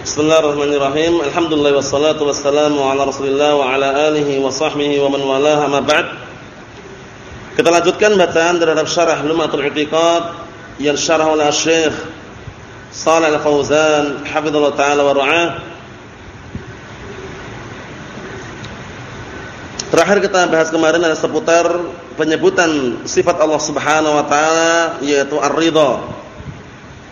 Bismillahirrahmanirrahim. Alhamdulillah wassalatu wassalamu ala Rasulillah wa ala alihi wa sahbihi wa man walaha ma ba'd. Kita lanjutkan bacaan terhadap syarah Lumatul I'tiqad yang syarah oleh Syekh Shalih Al-Fauzan hafizallahu taala wa ra'ah. Terakhir kita bahas kemarin ada seputar penyebutan sifat Allah Subhanahu wa taala yaitu Ar-Ridha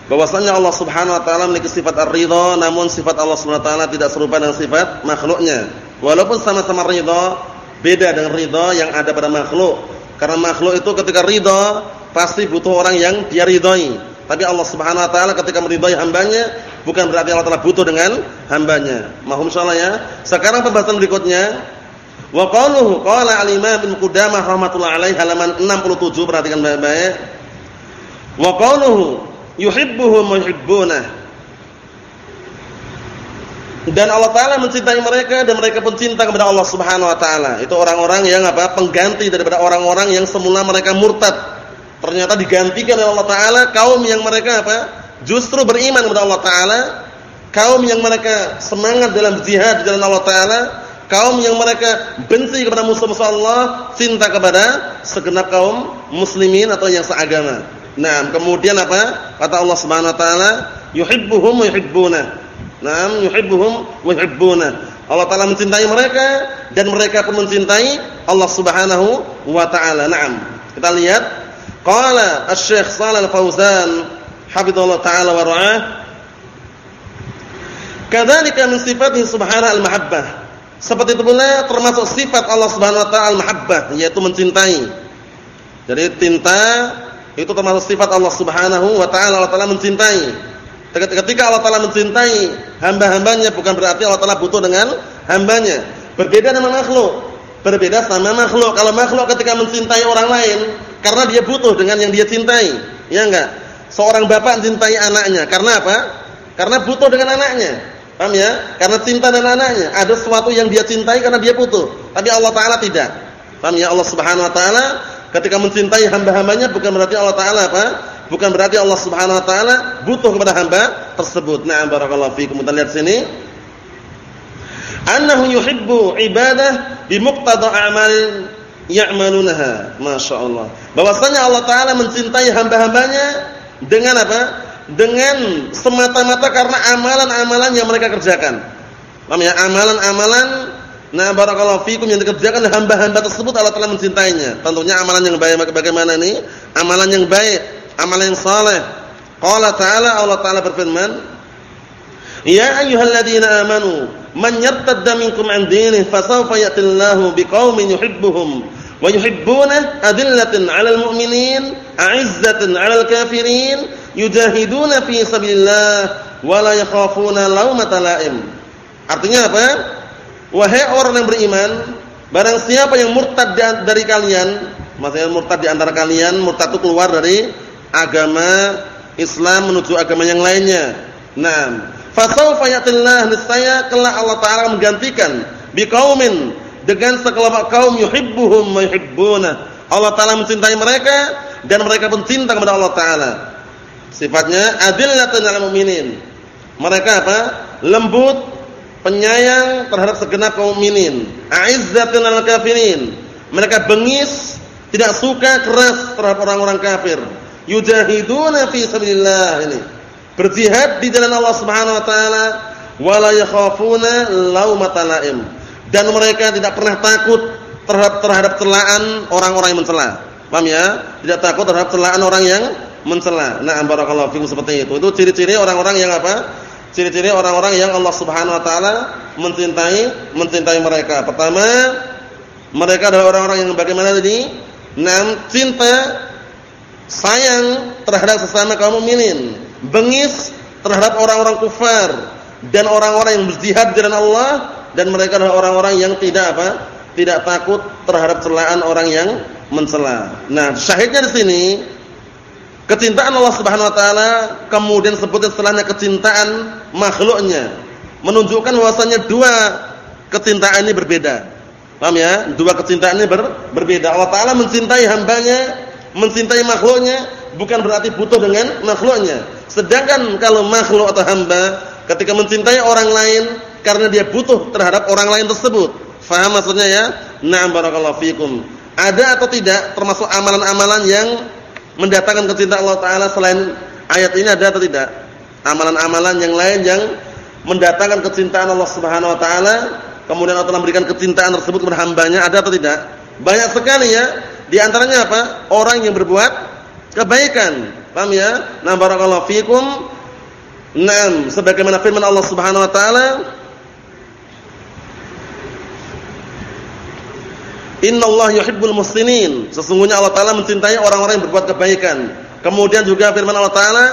bahwasanya Allah Subhanahu wa taala memiliki sifat ar-ridha namun sifat Allah Subhanahu wa taala tidak serupa dengan sifat makhluknya. Walaupun sama-sama ridha beda dengan ridha yang ada pada makhluk. Karena makhluk itu ketika ridha pasti butuh orang yang dia ridhai tapi Allah Subhanahu wa taala ketika meridhai hambanya bukan berarti Allah taala butuh dengan hambanya. Mahum insyaallah ya. Sekarang pembahasan berikutnya. Wa qaluhu qala al-imam bin Qudamah rahimatullah alaihi halaman 67 perhatikan baik-baik. Wa qaluhu yuhibbuhum wa yuhibbunah. Dan Allah taala mencintai mereka dan mereka pun cinta kepada Allah Subhanahu wa taala. Itu orang-orang yang apa? pengganti daripada orang-orang yang semula mereka murtad. Ternyata digantikan oleh Allah taala kaum yang mereka apa? justru beriman kepada Allah taala, kaum yang mereka semangat dalam jihad di jalan Allah taala, kaum yang mereka benci kepada musuh-musuh Allah, cinta kepada segenap kaum muslimin atau yang seagama. Nah, kemudian apa? Kata Allah Subhanahu wa taala, yuhibbuhum wa yuhibbuna. Naam, yuhibbuhum wa yuhibbuna. Allah taala mencintai mereka dan mereka pun mencintai Allah Subhanahu wa taala. Naam. Kita lihat qala Asy-Syaikh Shalal Fauzan hafizallahu taala wa ra'ah Kadzalika min sifatihi subhanahu al-mahabbah. Seperti itu pula termasuk sifat Allah Subhanahu wa taala al-mahabbah, yaitu mencintai. Jadi cinta itu termasuk sifat Allah Subhanahu wa taala. Allah taala mencintai. Ketika Allah taala mencintai hamba-hambanya bukan berarti Allah taala butuh dengan hambanya. Berbeda dengan makhluk. Berbeda sama makhluk. Kalau makhluk ketika mencintai orang lain karena dia butuh dengan yang dia cintai. Ya enggak? Seorang bapak mencintai anaknya karena apa? Karena butuh dengan anaknya. Paham ya? Karena cinta dengan anaknya. Ada sesuatu yang dia cintai karena dia butuh. Tapi Allah taala tidak. Paham ya? Allah Subhanahu wa taala Ketika mencintai hamba-hambanya bukan berarti Allah taala apa? Bukan berarti Allah Subhanahu wa taala butuh kepada hamba tersebut. Na'am barakallahu fiikum. Kita lihat sini. Annahu yuhibbu ibadah bi a'mal ya'malunaha. Masyaallah. Bahwasanya Allah taala mencintai hamba-hambanya dengan apa? Dengan semata-mata karena amalan-amalan yang mereka kerjakan. Paham ya? Amalan-amalan Nah, barakallahu fikum yang dikerjakan hamba-hamba tersebut Allah telah mencintainya. Tentunya amalan yang baik bagaimana ini? Amalan yang baik, amalan yang saleh. Qala ta'ala Allah Ta'ala berfirman, "Ya ayyuhalladzina amanu, man yartadda minkum 'an dinihi fasawfa ya'tillahu biqaumin yuhibbuhum wa yuhibbuna adillatin 'alal mu'minin, 'izzatin 'alal kafirin, yujahiduna fi sabilillah wa la yakhafuna lawmata la'im." Artinya apa? Wahai orang yang beriman, barang siapa yang murtad dari kalian, maksudnya murtad di antara kalian, murtad itu keluar dari agama Islam menuju agama yang lainnya. Nah, fasawfa yatillah niscaya kelak Allah taala menggantikan biqaumin dengan sekelompok kaum yuhibbuhum wa yuhibbuna. Allah taala mencintai mereka dan mereka pun cinta kepada Allah taala. Sifatnya adillatan 'alal mu'minin. Mereka apa? Lembut penyayang terhadap segenap kaum mukminin, aizzatul al kafirin. Mereka bengis, tidak suka keras terhadap orang-orang kafir. Yujahiduna fi sabilillah ini. Berjihad di jalan Allah Subhanahu wa taala wala yakhafuna laumata laim. Dan mereka tidak pernah takut terhadap terhadap celaan orang-orang yang mencela. Paham ya? Tidak takut terhadap celaan orang yang mencela. Nah, barakallahu fikum seperti itu. Itu ciri-ciri orang-orang yang apa? Ciri-ciri orang-orang yang Allah Subhanahu wa taala mencintai, mencintai mereka. Pertama, mereka adalah orang-orang yang bagaimana tadi? Enam, cinta sayang terhadap sesama kaum mukminin, bengis terhadap orang-orang kufar dan orang-orang yang berjihad di jalan Allah dan mereka adalah orang-orang yang tidak apa? Tidak takut terhadap celaan orang yang mencela. Nah, syahidnya di sini Kecintaan Allah Subhanahu wa taala kemudian sebutkan setelahnya kecintaan makhluknya. Menunjukkan bahwasanya dua kecintaan ini berbeda. Paham ya? Dua kecintaan ini ber, berbeda. Allah taala mencintai hambanya, mencintai makhluknya bukan berarti butuh dengan makhluknya. Sedangkan kalau makhluk atau hamba Ketika mencintai orang lain karena dia butuh terhadap orang lain tersebut. Faham maksudnya ya? Na'am barakallahu fikum. Ada atau tidak termasuk amalan-amalan yang mendatangkan kecintaan Allah taala selain ayat ini ada atau tidak? Amalan-amalan yang lain yang mendatangkan kecintaan Allah Subhanahu wa taala, kemudian Allah memberikan kecintaan tersebut kepada hambanya ada atau tidak? Banyak sekali ya. Di antaranya apa? Orang yang berbuat kebaikan. Paham ya? Nah, barakallahu fikum. Naam, sebagaimana firman Allah Subhanahu wa taala, Allah yuhibbul muslimin. Sesungguhnya Allah taala mencintai orang-orang yang berbuat kebaikan. Kemudian juga firman Allah taala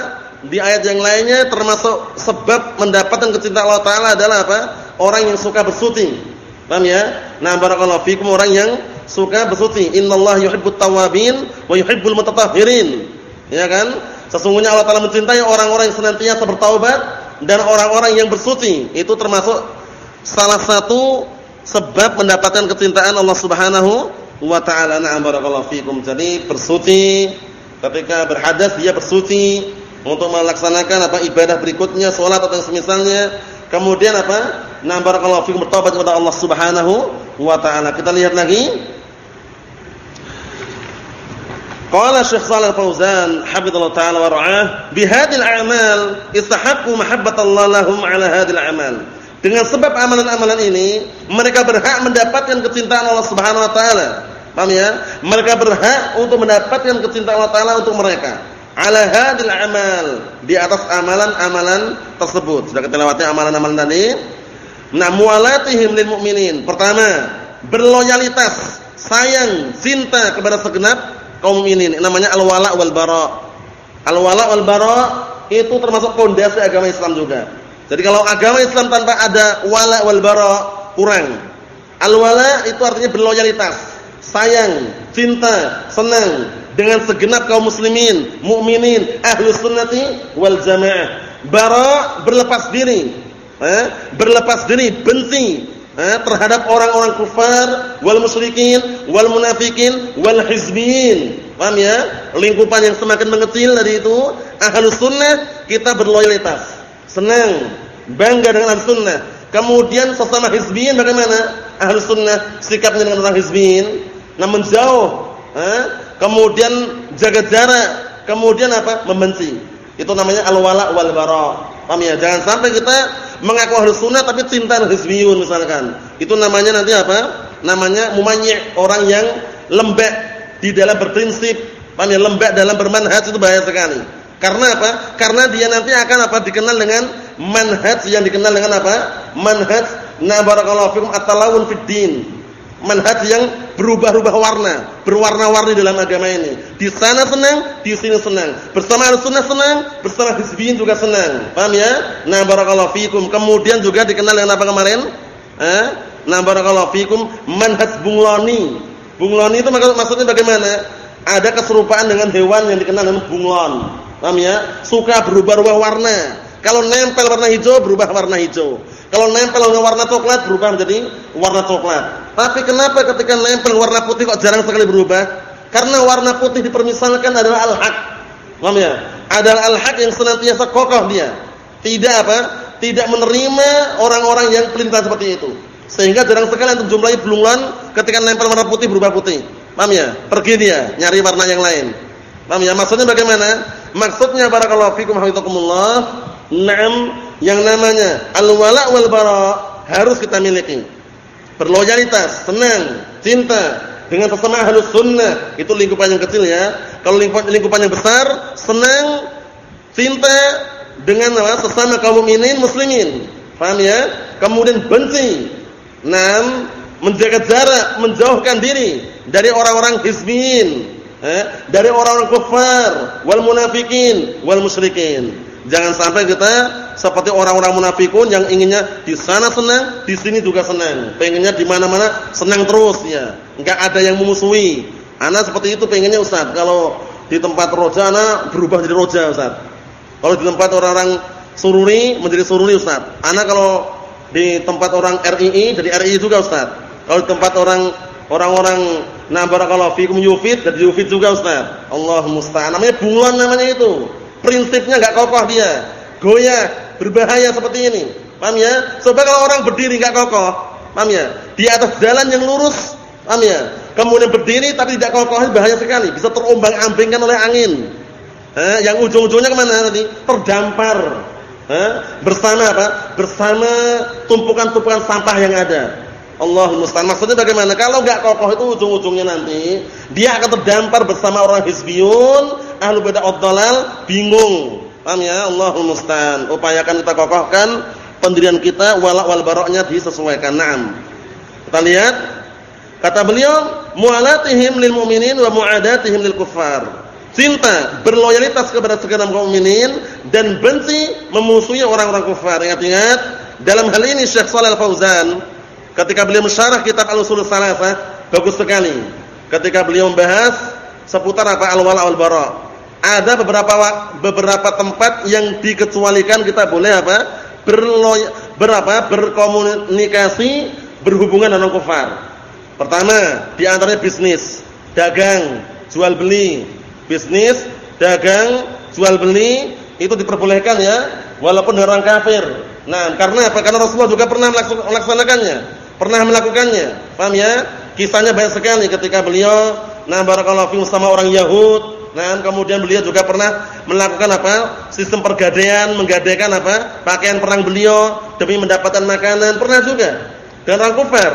di ayat yang lainnya termasuk sebab mendapatkan kecintaan Allah taala adalah apa? Orang yang suka bersuci. Paham ya? Nah, barakallahu fikum orang yang suka bersuci. Innallaha yuhibbut tawwabin wa yuhibbul mutatahhirin. Ya kan? Sesungguhnya Allah Taala mencintai orang-orang yang senantiasa bertaubat dan orang-orang yang bersuci. Itu termasuk salah satu sebab mendapatkan kecintaan Allah Subhanahu wa taala. Na'am barakallahu fikum. Jadi bersuci ketika berhadas dia bersuci untuk melaksanakan apa ibadah berikutnya, salat atau semisalnya. Kemudian apa? Na'am barakallahu fikum bertobat kepada Allah Subhanahu wa taala. Kita lihat lagi Qala Syekh Shalih Fauzan hafizallahu taala wa ra'ah, bihadil a'mal istahaqqu mahabbatallah lahum 'ala hadil a'mal. Dengan sebab amalan-amalan ini, mereka berhak mendapatkan kecintaan Allah Subhanahu wa taala. Paham ya? Mereka berhak untuk mendapatkan kecintaan Allah taala untuk mereka. 'Ala hadil a'mal, di atas amalan-amalan tersebut. Sudah kita lewati amalan-amalan tadi. Nah, mualatihim lil. Pertama, berloyalitas, sayang, cinta kepada segenap kaum mukminin namanya al-wala wal bara. Al-wala wal bara itu termasuk pondasi agama Islam juga. Jadi kalau agama Islam tanpa ada wala wal bara kurang. Al-wala itu artinya berloyalitas, sayang, cinta, senang dengan segenap kaum muslimin, mukminin, ahlus sunnati wal jamaah. Bara berlepas diri, eh? berlepas diri, benci eh, terhadap orang-orang kufar wal musyrikin wal munafikin wal hizbiyin. Paham ya? Lingkupan yang semakin mengecil dari itu ahlus sunnah kita berloyalitas. Senang, bangga dengan ahlus sunnah. Kemudian sesama hizbiyin bagaimana? Ahlus sunnah sikapnya dengan orang hizbiyin namun jauh. Eh? Kemudian jaga jarak. Kemudian apa? Membenci. Itu namanya al-wala wal bara. Paham ya? Jangan sampai kita mengaku ahlus sunnah tapi cinta hizbiyun misalkan. Itu namanya nanti apa? Namanya mumanyi, orang yang lembek di dalam berprinsip, paham ya? Lembek dalam bermanhaj itu bahaya sekali. Karena apa? Karena dia nanti akan apa? Dikenal dengan manhaj yang dikenal dengan apa? Manhaj na barakallahu fikum at-talawun fid manhaj yang berubah-ubah warna, berwarna-warni dalam agama ini. Di sana senang, di sini senang. Bersama Ahlussunnah senang, bersama Hizbiyin juga senang. Paham ya? Nah, barakallahu fikum. Kemudian juga dikenal dengan apa kemarin? Eh? Nah, barakallahu fikum manhaj bungloni. Bungloni itu maksudnya bagaimana? Ada keserupaan dengan hewan yang dikenal dengan bunglon. Paham ya? Suka berubah-ubah warna. Kalau nempel warna hijau berubah warna hijau. Kalau nempel warna coklat berubah menjadi warna coklat. Tapi kenapa ketika nempel warna putih kok jarang sekali berubah? Karena warna putih dipermisalkan adalah al-haq. Paham ya? Adalah al-haq yang senantiasa kokoh dia. Tidak apa? Tidak menerima orang-orang yang pelintas seperti itu. Sehingga jarang sekali untuk jumlahi belungan ketika nempel warna putih berubah putih. Paham ya? Pergi dia nyari warna yang lain. Paham ya? Maksudnya bagaimana? Maksudnya barakallahu fikum hafizakumullah. Naam yang namanya al-wala wal bara harus kita miliki. Berloyalitas, senang, cinta dengan sesama ahlus sunnah. Itu lingkupan yang kecil ya. Kalau lingkupan, lingkupan yang besar, senang, cinta dengan sesama kaum mukminin muslimin. Paham ya? Kemudian benci. Naam, menjaga jarak, menjauhkan diri dari orang-orang hizbiyin, eh? dari orang-orang kafir, wal munafikin, wal musyrikin. Jangan sampai kita seperti orang-orang munafikun yang inginnya di sana senang, di sini juga senang. Pengennya di mana-mana senang terus ya. Enggak ada yang memusuhi. Ana seperti itu pengennya Ustaz. Kalau di tempat roja ana berubah jadi roja Ustaz. Kalau di tempat orang-orang sururi menjadi sururi Ustaz. Ana kalau di tempat orang RII jadi RII juga Ustaz. Kalau di tempat orang orang-orang nah barakallahu fikum yufid jadi yufid juga Ustaz. Allah musta'an. Namanya bunglon namanya itu prinsipnya enggak kokoh dia. Goyah, berbahaya seperti ini. Paham ya? Coba kalau orang berdiri enggak kokoh, paham ya? Di atas jalan yang lurus, paham ya? Kemudian berdiri tapi tidak kokoh, bahaya sekali, bisa terombang-ambingkan oleh angin. Eh, yang ujung-ujungnya ke mana nanti? Terdampar. Eh, bersama apa? Bersama tumpukan-tumpukan sampah yang ada. Allah musta'an. Maksudnya bagaimana? Kalau enggak kokoh itu ujung-ujungnya nanti dia akan terdampar bersama orang hizbiyun, ahlu bid'ah dalal, bingung. Paham ya? Allahul. Upayakan kita kokohkan pendirian kita wala wal baroknya disesuaikan. Naam. Kita lihat kata beliau, mu'alatihim lil mu'minin wa mu'adatihim lil kuffar. Cinta, berloyalitas kepada segenap kaum mukminin dan benci memusuhi orang-orang kafir. Ingat-ingat, dalam hal ini Syekh Shalal Fauzan Ketika beliau mensyarah kitab Al-Usul Salasah, bagus sekali. Ketika beliau membahas seputar apa al-wala wal bara. Ada beberapa beberapa tempat yang dikecualikan kita boleh apa? Berloy, berapa? Berkomunikasi, berhubungan dengan kafir. Pertama, di antaranya bisnis, dagang, jual beli. Bisnis, dagang, jual beli itu diperbolehkan ya, walaupun orang kafir. Nah, karena apa? Karena Rasulullah juga pernah melaksanakannya pernah melakukannya. Paham ya? Kisahnya banyak sekali ketika beliau nah barakallahu fiikum sama orang Yahud. Nah, kemudian beliau juga pernah melakukan apa? Sistem pergadaian, menggadaikan apa? Pakaian perang beliau demi mendapatkan makanan, pernah juga. Dan orang kafir.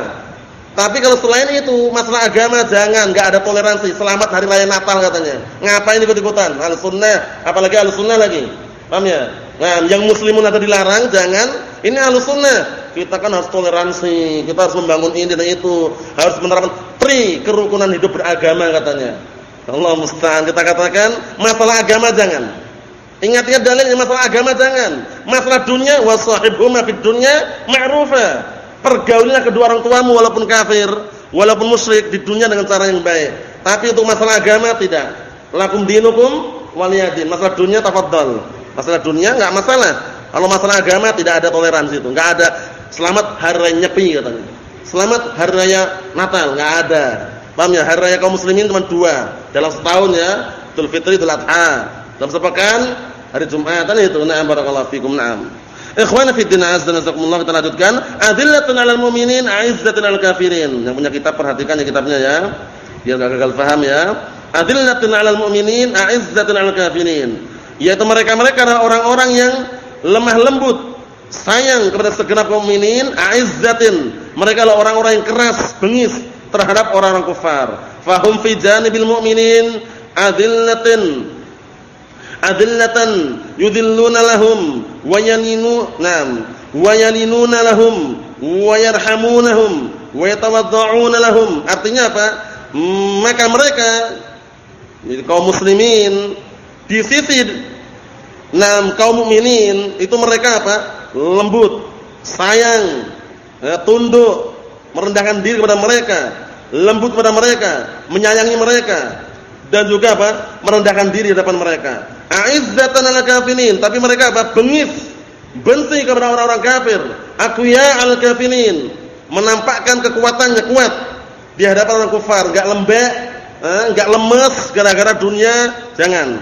Tapi kalau selain itu, masalah agama jangan, enggak ada toleransi. Selamat hari raya Natal katanya. Ngapain ikut-ikutan? Al-Sunnah, apalagi Al-Sunnah lagi. Paham ya? Nah, yang muslimun ada dilarang, jangan. Ini Al-Sunnah kita kan harus toleransi, kita harus membangun ini dan itu, harus menerapkan tri kerukunan hidup beragama katanya. Allah musta'an kita katakan masalah agama jangan. Ingat-ingat dalilnya masalah agama jangan. Masalah dunia wasahibhuma fid dunya ma'rufa. Pergaulilah kedua orang tuamu walaupun kafir, walaupun musyrik di dunia dengan cara yang baik. Tapi untuk masalah agama tidak. Lakum dinukum waliyadin. Masalah dunia tafadhal. Masalah dunia enggak masalah. Kalau masalah agama tidak ada toleransi itu, enggak ada Selamat hari raya Nyepi katanya. Selamat hari raya Natal, enggak ada. Paham ya? Hari raya kaum muslimin cuma dua dalam setahun ya. Idul Fitri, Idul Adha. Dalam sepekan hari Jumat kan itu. Na'am barakallahu fikum. Na'am. Ikhwana fi din azza nazakumullah kita lanjutkan. Adillatun 'alal mu'minin, 'izzatun 'alal kafirin. Yang punya kitab perhatikan ya kitabnya ya. Biar enggak gagal paham ya. Adillatun 'alal mu'minin, 'izzatun 'alal kafirin. Yaitu mereka-mereka orang-orang yang lemah lembut sayang kepada segenap kaum mukminin, aizzatin. Mereka adalah orang-orang yang keras, bengis terhadap orang-orang kafir. Fahum fi janibil mu'minin adillatin adillatan yudilluna lahum wa yaninu nam wa yalinuna lahum wa yarhamunahum wa yatawadda'una lahum artinya apa maka mereka kaum muslimin di sisi nam kaum mukminin itu mereka apa lembut, sayang, ya, tunduk, merendahkan diri kepada mereka, lembut kepada mereka, menyayangi mereka dan juga apa? merendahkan diri di depan mereka. Aizzatan 'alal kafirin, tapi mereka apa? bengis, benci kepada orang-orang kafir. Aqwiya 'alal kafirin, menampakkan kekuatannya kuat di hadapan orang kafir, enggak lembek, eh, enggak lemes gara-gara dunia, jangan.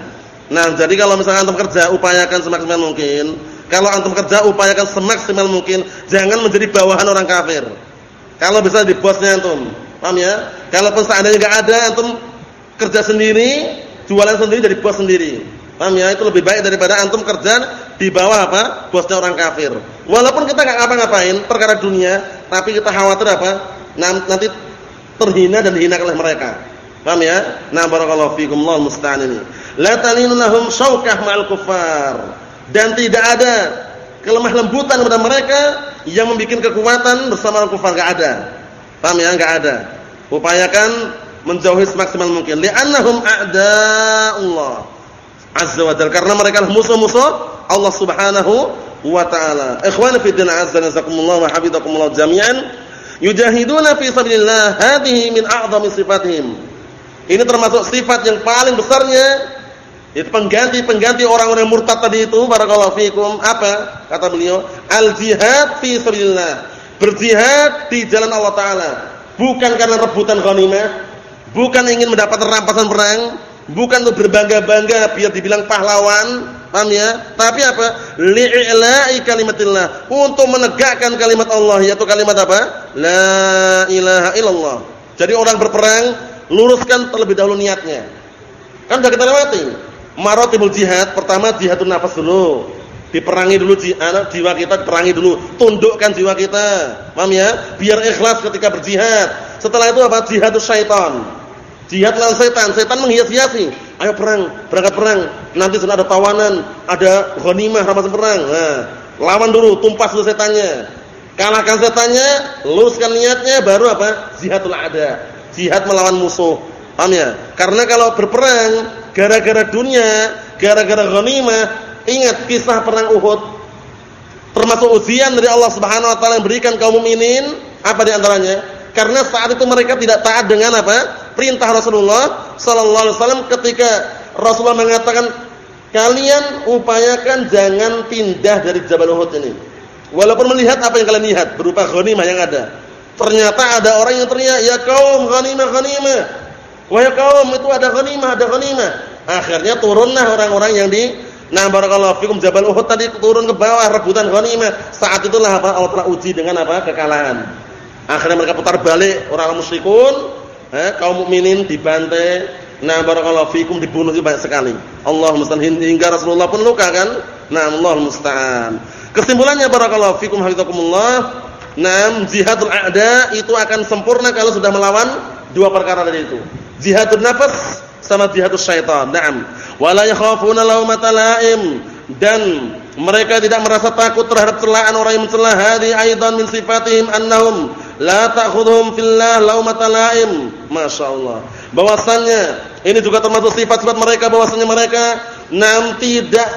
Nah, jadi kalau misalnya antum kerja upayakan semaksimal mungkin kalau antum kerja upayakan semaksimal mungkin jangan menjadi bawahan orang kafir. Kalau bisa di bosnya antum. Paham ya? Kalau pun seandainya enggak ada antum kerja sendiri, jualan sendiri jadi bos sendiri. Paham ya? Itu lebih baik daripada antum kerja di bawah apa? Bosnya orang kafir. Walaupun kita enggak ngapa-ngapain perkara dunia, tapi kita khawatir apa? Nanti terhina dan dihina oleh mereka. Paham ya? Nah barakallahu fikum Allah musta'an ini. La talinu lahum syaukah ma'al kuffar dan tidak ada kelemah lembutan pada mereka yang membuat kekuatan bersama orang kafir enggak ada. Paham ya? Enggak ada. Upayakan menjauhi semaksimal mungkin. Li'annahum a'da'ullah azza wa jalla karena mereka musuh-musuh Allah Subhanahu wa taala. Ikhwani fi din azza nazakumullah wa habibakumullah jami'an yujahiduna fi sabilillah hadhihi min a'dhami sifatihim. Ini termasuk sifat yang paling besarnya itu pengganti-pengganti orang-orang murtad tadi itu barakallahu fikum apa? Kata beliau, al-jihad fi sabilillah. Berjihad di jalan Allah taala, bukan karena rebutan ghanimah, bukan ingin mendapat rampasan perang, bukan untuk berbangga-bangga biar dibilang pahlawan, Paham ya? Tapi apa? Li'ila'i kalimatillah. Untuk menegakkan kalimat Allah yaitu kalimat apa? La ilaha illallah. Jadi orang berperang luruskan terlebih dahulu niatnya. Kan sudah kita lewati. Maratibul jihad, pertama jihadun nafas dulu. Diperangi dulu anak jiwa kita, diperangi dulu. Tundukkan jiwa kita. Paham ya? Biar ikhlas ketika berjihad. Setelah itu apa? Jihadus syaitan. Jihad lawan setan. Setan menghias-hiasi. Ayo perang, berangkat perang. Nanti sudah ada tawanan, ada ghanimah rampasan perang. Nah, lawan dulu, tumpas dulu setannya. Kalahkan setannya, luruskan niatnya, baru apa? Jihadul ada. Jihad melawan musuh. Paham ya? Karena kalau berperang gara-gara dunia, gara-gara ghanimah, ingat kisah perang Uhud. Termasuk ujian dari Allah Subhanahu wa taala yang berikan kaum mukminin apa di antaranya? Karena saat itu mereka tidak taat dengan apa? Perintah Rasulullah sallallahu alaihi wasallam ketika Rasulullah mengatakan kalian upayakan jangan pindah dari Jabal Uhud ini. Walaupun melihat apa yang kalian lihat berupa ghanimah yang ada. Ternyata ada orang yang teriak, "Ya kaum, ghanimah, ghanimah." Wahai kaum, itu ada ghanimah, ada ghanimah. Akhirnya turunlah orang-orang yang di Nah barakallahu Jabal Uhud tadi turun ke bawah rebutan ghanimah. Saat itulah apa Allah telah uji dengan apa? kekalahan. Akhirnya mereka putar balik orang musyrikun, eh, kaum mukminin dibantai. Nah barakallahu fikum dibunuh banyak sekali. Allah musta'an hingga Rasulullah pun luka kan? Nah Allah musta'an. Kesimpulannya barakallahu fikum hafizakumullah, nah jihadul a'da itu akan sempurna kalau sudah melawan dua perkara tadi itu. Jihadun nafas sama jihadus syaitan. Naam. Wala yakhafuna laumata laim dan mereka tidak merasa takut terhadap celaan orang yang mencela hadi aidan min sifatihim annahum la ta'khudhum fillah laumata laim. Masyaallah. Bahwasannya ini juga termasuk sifat-sifat mereka bahwasannya mereka nam tidak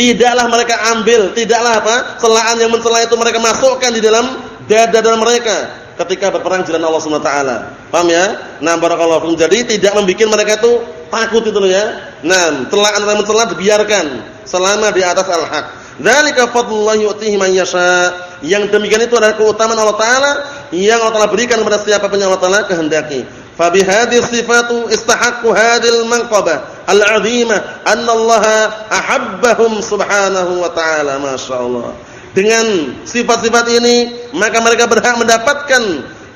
tidaklah mereka ambil, tidaklah apa? celaan yang mencela itu mereka masukkan di dalam dada-dada mereka ketika berperang jalan Allah Subhanahu wa taala. Paham ya? Nah, barakallahu fikum. Jadi tidak membuat mereka itu takut itu ya. Nah, telaan orang mencela dibiarkan selama di atas al-haq. Dzalika fadlullah yu'tihi man yasha. Yang demikian itu adalah keutamaan Allah taala yang Allah taala berikan kepada siapa pun yang Allah taala kehendaki. Fa bihadhihi sifatu istahaqqu hadhil manqabah al-'azimah anna Allah ahabbahum subhanahu wa ta'ala. Masyaallah. Dengan sifat-sifat ini, maka mereka berhak mendapatkan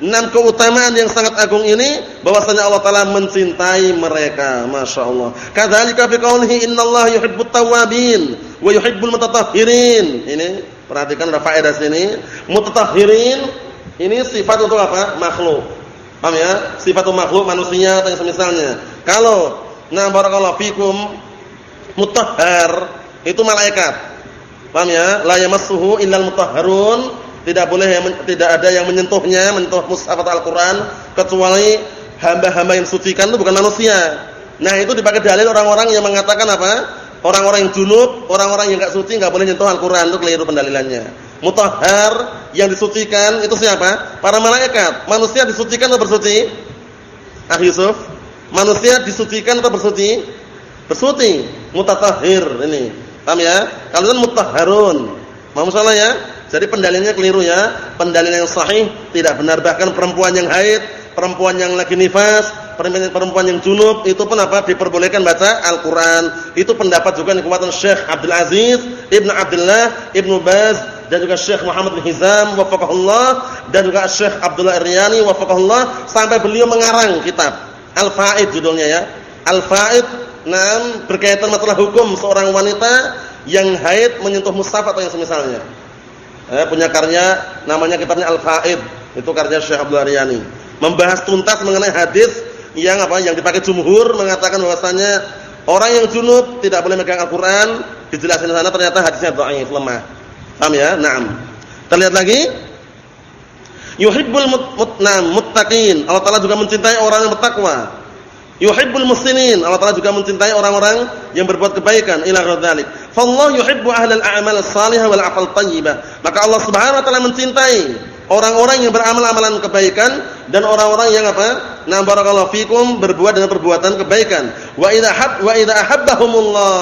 enam keutamaan yang sangat agung ini bahwasanya Allah taala mencintai mereka. Masya Kadzalika fi qoulihi innallaha yuhibbut tawwabin wa yuhibbul mutatahhirin. Ini perhatikan ada faedah sini. Mutatahhirin ini sifat untuk apa? Makhluk. Paham ya? Sifat untuk makhluk manusia atau semisalnya. Kalau nah barakallahu fikum mutahhar itu malaikat. Paham ya? La yamassuhu illal mutahharun. Tidak boleh yang tidak ada yang menyentuhnya, menyentuh mushaf Al-Qur'an kecuali hamba-hamba yang sucikan itu bukan manusia. Nah, itu dipakai dalil orang-orang yang mengatakan apa? Orang-orang yang junub, orang-orang yang enggak suci enggak boleh menyentuh Al-Qur'an, itu keliru pendalilannya. Mutahhar yang disucikan itu siapa? Para malaikat. Manusia disucikan atau bersuci? Ah Yusuf, manusia disucikan atau bersuci? Bersuci. Mutatahhir ini. Paham ya? Kalau itu mutahharun. Mau salah ya? Jadi pendalilannya keliru ya. Pendalilan yang sahih tidak benar bahkan perempuan yang haid, perempuan yang lagi nifas, perempuan yang junub itu pun apa? diperbolehkan baca Al-Qur'an. Itu pendapat juga yang kuatan Syekh Abdul Aziz Ibnu Abdullah Ibnu Baz dan juga Syekh Muhammad bin Hizam wafaqahullah dan juga Syekh Abdullah Iryani wafaqahullah sampai beliau mengarang kitab Al-Faid judulnya ya. Al-Faid Nah, berkaitan masalah hukum seorang wanita yang haid menyentuh mushaf atau yang semisalnya. Eh, punya karya namanya kitabnya Al-Faid, itu karya Syekh Abdul Aryani. Membahas tuntas mengenai hadis yang apa? Yang dipakai jumhur mengatakan bahwasanya orang yang junub tidak boleh megang Al-Qur'an, dijelaskan di sana ternyata hadisnya dhaif, lemah. Paham ya? Naam. Terlihat lagi? Yuhibbul muttaqin. Allah Taala juga mencintai orang yang bertakwa. Yuhibbul muslimin. Allah Taala juga mencintai orang-orang yang berbuat kebaikan ila dzalik. Fallahu yuhibbu ahlal a'mal salihah wal afal thayyibah. Maka Allah Subhanahu wa taala mencintai orang-orang yang beramal amalan kebaikan dan orang-orang yang apa? Na barakallahu fikum berbuat dengan perbuatan kebaikan. Wa idza hab wa idza ahabbahumullah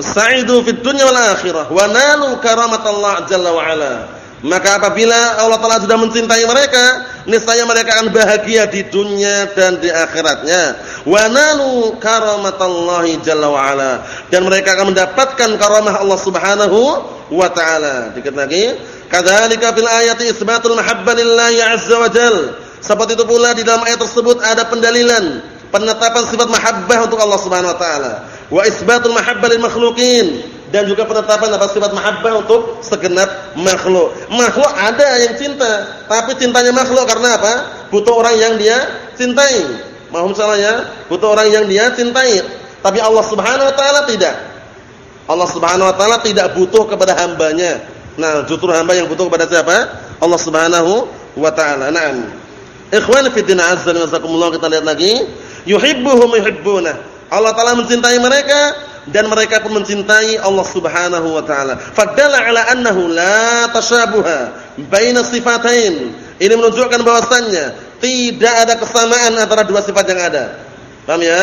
sa'idu fid dunya wal akhirah wa nalu karamatallah jalla wa ala. Maka apabila Allah Taala sudah mencintai mereka, niscaya mereka akan bahagia di dunia dan di akhiratnya. Wa nalu karamatallahi jalla wa ala. Dan mereka akan mendapatkan karamah Allah Subhanahu wa taala. Dikit lagi, kadzalika fil ayati isbatul mahabbah lillahi azza wa jalla. Seperti itu pula di dalam ayat tersebut ada pendalilan penetapan sifat mahabbah untuk Allah Subhanahu wa taala wa isbatul mahabbah lil makhluqin dan juga penetapan apa sifat mahabbah untuk segenap makhluk. Makhluk ada yang cinta, tapi cintanya makhluk karena apa? Butuh orang yang dia cintai. Mohon salah ya, butuh orang yang dia cintai. Tapi Allah Subhanahu wa taala tidak. Allah Subhanahu wa taala tidak butuh kepada hambanya. Nah, justru hamba yang butuh kepada siapa? Allah Subhanahu wa taala. Naam. Ikhwan fi din azza wa kita lihat lagi, yuhibbuhum yuhibbuna. Allah taala mencintai mereka dan mereka pun mencintai Allah Subhanahu wa taala. Fadalla ala annahu la tashabuha baina sifatain. Ini menunjukkan bahwasannya tidak ada kesamaan antara dua sifat yang ada. Paham ya?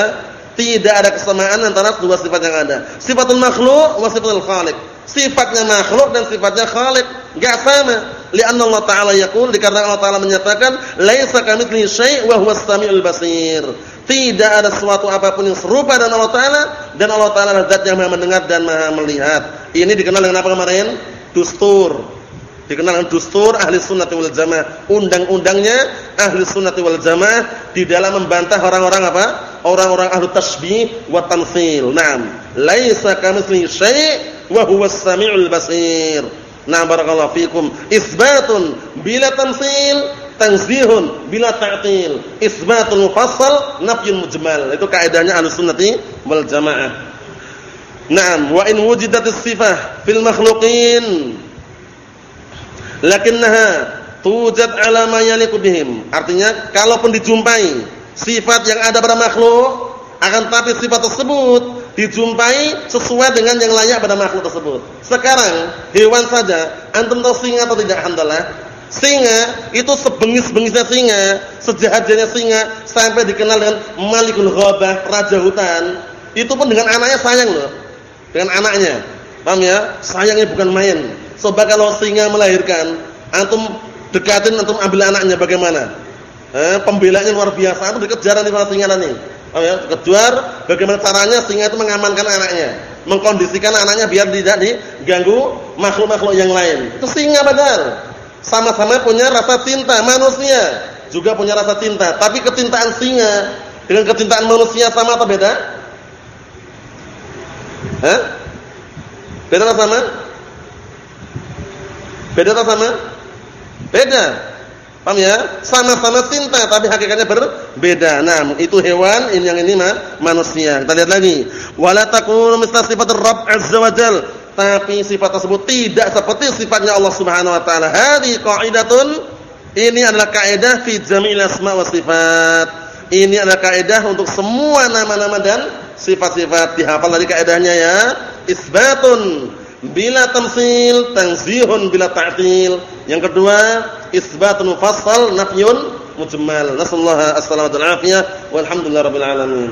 Tidak ada kesamaan antara dua sifat yang ada. Sifatul makhluk wa sifatul khaliq. Sifatnya makhluk dan sifatnya khaliq enggak sama. Lianna Allah Ta'ala yaqul dikarenakan Allah Ta'ala menyatakan laisa kamitslihi syai' wa huwas samiul basir. Tidak ada sesuatu apa pun yang serupa dengan Allah Ta'ala. Dan Allah Ta'ala adalah zat yang maha mendengar dan maha melihat. Ini dikenal dengan apa kemarin? Dustur. Dikenal dengan dustur ahli sunnati wal jamaah. Undang-undangnya ahli sunnati wal jamaah. Di dalam membantah orang-orang apa? Orang-orang ahli tasbih wa tamthil. Naam. Laisa kamitslihi syai' wa huwas samiul basir. Nah barakallahu fikum. Isbatun bila tamthil tanzihun bila ta'til, isbatul mufassal nafyun mujmal. Itu kaidahnya Ahlussunnah wal Jamaah. Naam, wa in wujidatis sifah fil makhluqin lakinnaha tujad ala ma yaliqu bihim. Artinya kalaupun dijumpai sifat yang ada pada makhluk akan tapi sifat tersebut dijumpai sesuai dengan yang layak pada makhluk tersebut. Sekarang hewan saja, antum tahu singa atau tidak? Alhamdulillah. Singa itu sebengis-bengisnya singa, sejahat-jahatnya singa sampai dikenal dengan Malikul Ghabah, raja hutan. Itu pun dengan anaknya sayang loh. Dengan anaknya. Paham ya? Sayangnya bukan main. Coba kalau singa melahirkan, antum dekatin antum ambil anaknya bagaimana? Eh, pembelanya luar biasa. Antum dikejar nanti sama singa nanti. Paham ya? Kejar bagaimana caranya singa itu mengamankan anaknya, mengkondisikan anaknya biar tidak diganggu makhluk-makhluk yang lain. Itu singa padahal. Sama-sama punya rasa cinta manusia, juga punya rasa cinta, tapi kecintaan singa dengan kecintaan manusia sama atau beda? Hah? Beda atau sama? Beda atau sama? Beda. Paham ya? Sama-sama cinta tapi hakikatnya berbeda. Nah, itu hewan, ini yang ini mah manusia. Kita lihat lagi. Wala takunu misla sifatir Rabb azza wajal tapi sifat tersebut tidak seperti sifatnya Allah Subhanahu wa taala. Hadhi qa'idatun ini adalah kaidah fi jami'il asma wa sifat. Ini adalah kaidah untuk semua nama-nama dan sifat-sifat. Dihafal tadi kaidahnya ya. Isbatun bila tamsil, tanzihun bila ta'til. Yang kedua, isbatun mufassal, nafyun mujmal. Nasallahu wal afiyah. Walhamdulillahirabbil alamin.